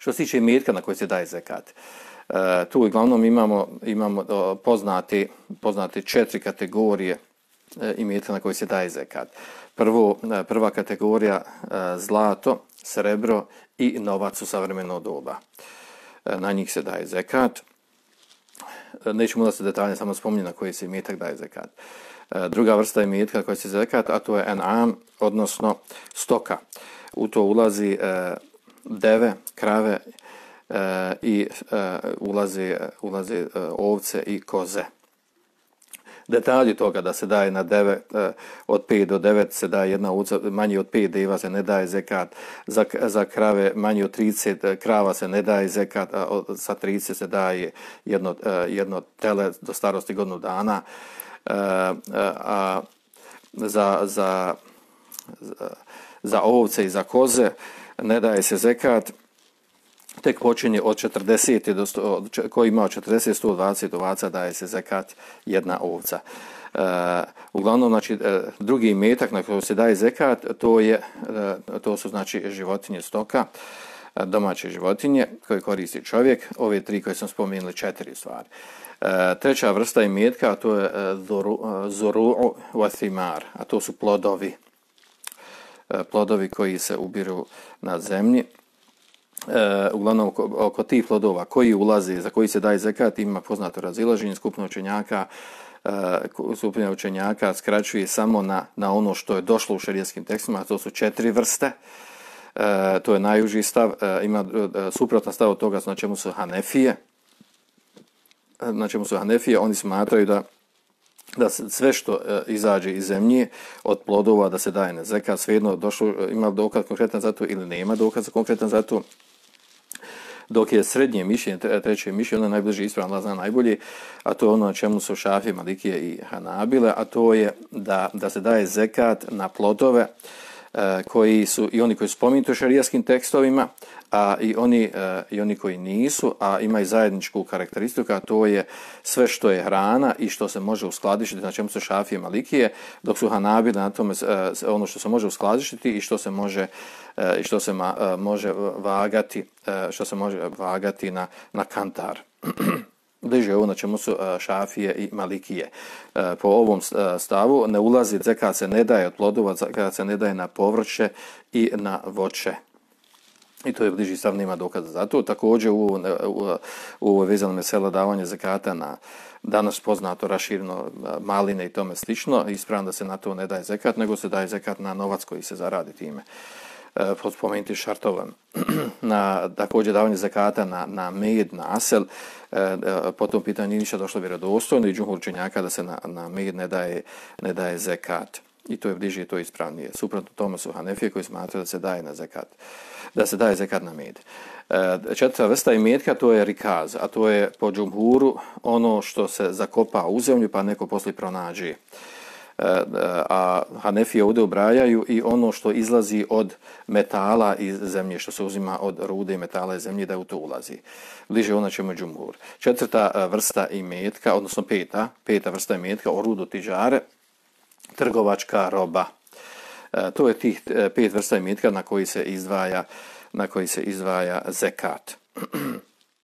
Što se tiče imetka na koji se daje zekat, e, tu uglavnom imamo, imamo poznate, poznate četiri kategorije e, imetka na koji se daje zekat. Prvo, e, prva kategorija e, zlato, srebro i novac u savremeno doba. Na njih se daje zekat. Nećemo da se detaljne samo spominje na koji se imetak daje zekat. Druga vrsta imetka koja se zekat, a to je en'am, odnosno stoka. U to ulazi deve, krave e, i e, ulaze, ulaze e, ovce i koze. Detalji toga da se daje na deve e, od 5 do 9 se daje jedna ovca, manje od 5 deva se ne daje zekat, za, za krave manje od 30 e, krava se ne daje zekat, a od, sa 30 se daje jedno, e, jedno tele do starosti godinu dana. E, a, a za, za, za, za ovce i za koze ne daje se zekat, tek počinje od 40 do 100, koji ima 40 120 ovaca daje se zekat jedna ovca. Uh, uglavnom znači e, drugi metak na koji se daje zekat to je e, to su znači životinje stoka domaće životinje koje koristi čovjek. Ove tri koje sam spomenuli četiri stvari. Uh, treća vrsta imetka to je zoru zoru wathimar a to su plodovi plodovi koji se ubiru na zemlji. E, uglavnom oko, oko tih plodova koji ulaze, za koji se daje zekat, ima poznato razilaženje skupno učenjaka, e, skupno učenjaka skraćuje samo na, na ono što je došlo u šarijetskim tekstima, to su četiri vrste, e, to je najuži stav, e, ima e, suprotan stav od toga na čemu su Hanefije, e, na čemu su Hanefije, oni smatraju da da se sve što e, izađe iz zemlje od plodova da se daje na zekat, svejedno došlo, e, ima dokaz konkretan za to ili nema dokaz konkretan za to, dok je srednje mišljenje, treće mišljenje, ono najbliže ispravno, Allah zna najbolje, a to je ono na čemu su šafi, malikije i hanabile, a to je da, da se daje zekat na plodove E, koji su, i oni koji su spominuti u šarijaskim tekstovima, a i oni, e, i oni koji nisu, a imaju zajedničku karakteristiku, a to je sve što je hrana i što se može uskladišiti, na čemu su šafije malikije, dok su hanabile na tome e, ono što se može uskladišiti i što se može i što se ma, može vagati što se može vagati na na kantar. bliže ovo na čemu su šafije i malikije po ovom stavu ne ulazi zekat se ne daje od plodova zekat se ne daje na povrće i na voće I to je bliži stav, nema dokaza za to. Također u, u, u vezano mesela davanje zekata na danas poznato raširno maline i tome slično, ispravno da se na to ne daje zekat, nego se daje zekat na novac koji se zaradi time. Uh, Eh, pod spomenuti šartovan, na također davanje zakata na, na med, na asel, e, po tom pitanju nije ništa došlo vjerodostojno i džumhur učenjaka da se na, na med ne daje, ne daje zekat. I to je bliže to je ispravnije. Suprotno tome su Hanefije koji smatraju da se daje na zekat. Da se daje zekat na med. E, četvrta vrsta imetka to je rikaz, a to je po džumhuru ono što se zakopa u zemlju pa neko poslije pronađe a Hanefije ovdje obrajaju i ono što izlazi od metala iz zemlje, što se uzima od rude i metala iz zemlje, da u to ulazi. Bliže ona ćemo džumhur. Četvrta e, vrsta imetka, odnosno peta, peta vrsta imetka, orudo tižare, trgovačka roba. E, to je tih e, pet vrsta imetka na koji se izdvaja, na koji se izdvaja zekat.